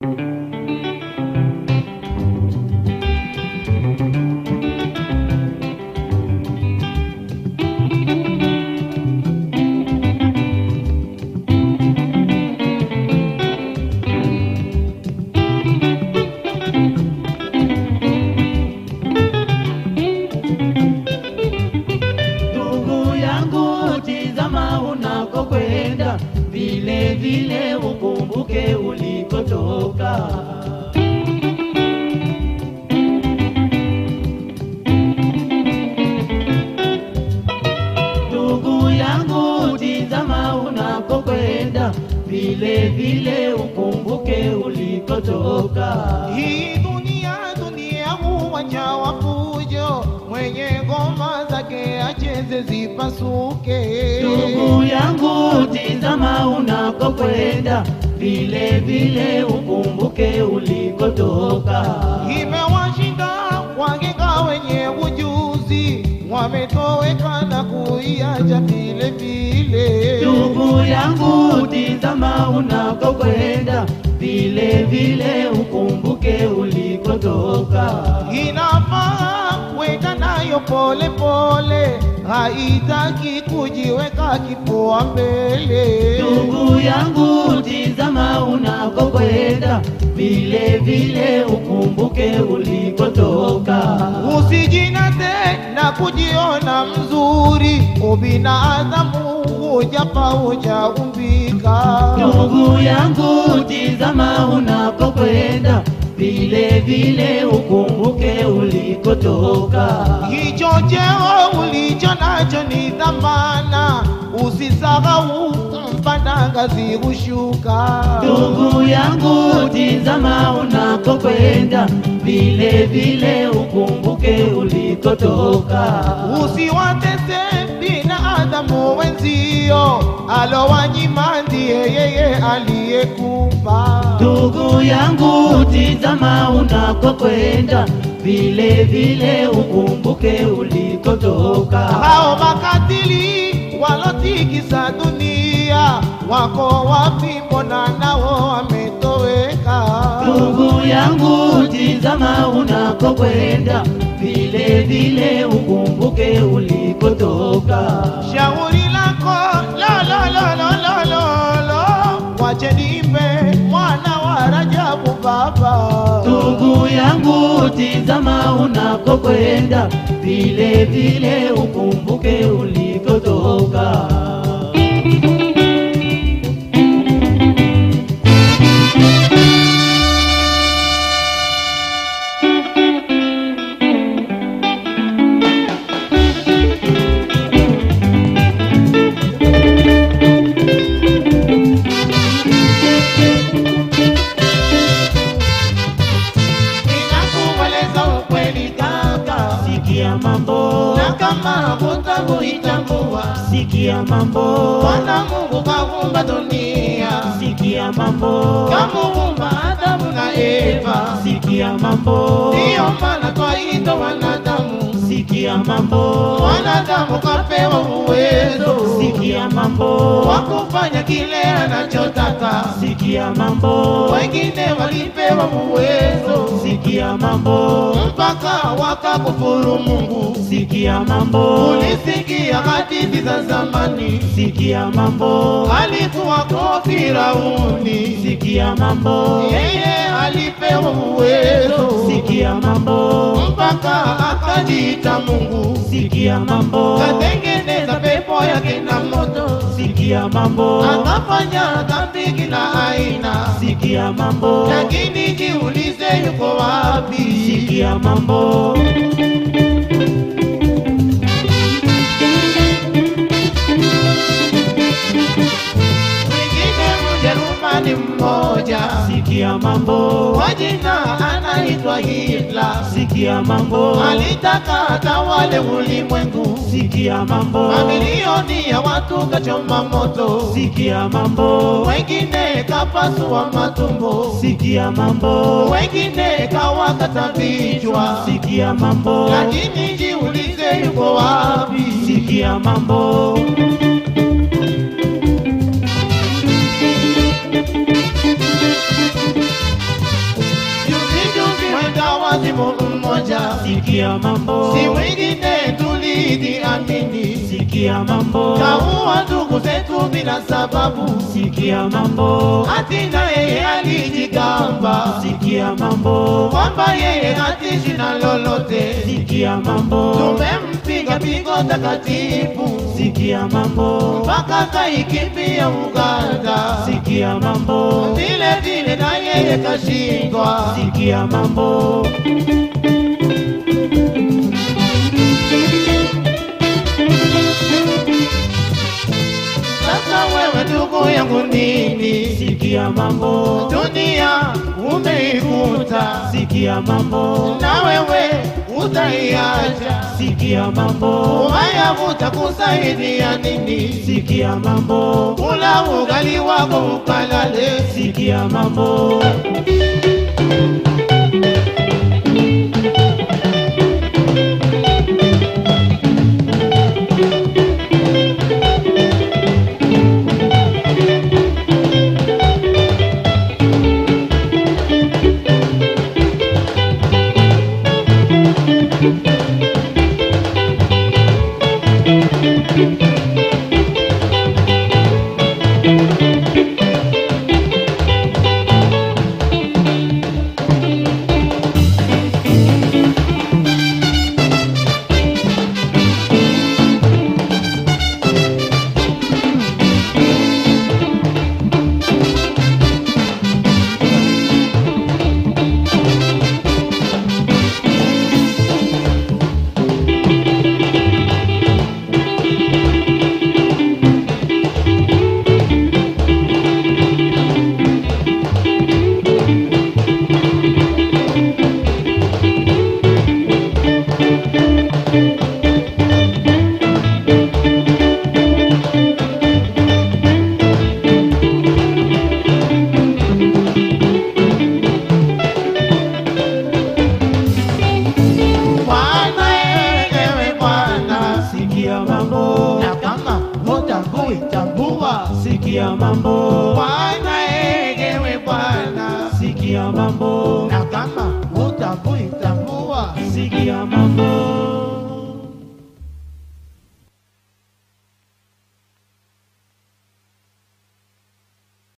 Ndugu unakokwenda, vile vile ukumbuke ulikotoka. Hii dunia dunia uwanja wa fujo, mwenye ngoma zake acheze zipasuke. Ndugu yangu, tizama unakokwenda, vile vile ukumbuke ulikotoka. Imewashinda waganga wenye ujuzi, wametoweka na kuiacha vile vile. Ndugu yangu, tizama unakokwenda, vile vile ukumbuke ulikotoka. Inafaa kwenda nayo pole pole, haitaki kujiweka kifua mbele. Ndugu yangu, vile vile ukumbuke ulipotoka, Usijinate na kujiona mzuri, ubinadamu hujapa hujaumbika. Ndugu yangu, tizama unapokwenda vile vile ukumbuke ulikotoka. Hicho cheo ulicho nacho ni dhamana, usisahau mpanda ngazi kushuka. Ndugu yangu, tizama unakokwenda, vile vile ukumbuke ulikotoka. Usiwatese binadamu wenzio, alowanyima ndiye yeye aliyekupa. Ndugu yangu, tizama unakokwenda, vile vile ukumbuke ulikotoka. Hao makatili walotikisa dunia wako wapi? Mbona nao wametoweka? Ndugu yangu, tizama unakokwenda, vile vile ukumbuke ulikotoka. Shauri lako lo lo lo lo lo lo lo, wache nimbe mwana wa Rajabu baba. Ndugu yangu, tizama unakokwenda, vile vile ukumbuke ulikotoka. Kama hutakuitambua, sikia mambo, Bwana Mungu kaumba dunia, sikia mambo, kamuumba Adamu na Eva, sikia mambo, ndiyo maana twaitwa wanadamu. sikia mambo, wanadamu kapewa mambo, wakufanya kile anachotaka, sikia mambo, wengine walipewa uwezo. Sikia mambo, mpaka wakakufuru Mungu. sikia mambo, Ulisikia hadithi za zamani, sikia mambo, alikuwako Firauni, sikia mambo, yeye alipewa uwezo. Sikia mambo, mpaka akajiita Mungu, sikia mambo, katengeneza sikia mambo, anafanya dhambi kila aina. sikia mambo, Lakini jiulize, yuko wapi? sikia mambo, mmoja. Sikia mambo, kwa jina anaitwa Hitler, sikia mambo, alitaka atawale ulimwengu, sikia mambo, mamilioni ya watu kachoma moto, sikia mambo, wengine kapasua matumbo, sikia mambo, wengine kawakata vichwa. sikia mambo, Lakini jiulize, yuko wapi? sikia mambo, wazimu mmoja, sikia mambo, si wengine tulijiamini, sikia mambo, kaua ndugu zetu bila sababu, sikia mambo, hatina yeye alijigamba. Sikia mambo, kwamba yeye hatishi na lolote, sikia mambo, tumempiga pigo takatifu. Sikia mambo, mpaka kaikimbia Uganda, sikia mambo, vile vile na yeye kashindwa. sikia mambo, Sasa wewe ndugu yangu nini, sikia mambo, dunia umeikuta sikia mambo, na wewe utaiacha, sikia mambo, haya, utakusaidia nini? sikia mambo, Kula ugali wako ukalale, sikia mambo, ya mambo. Nakama utabwita mua sigi ya mambo.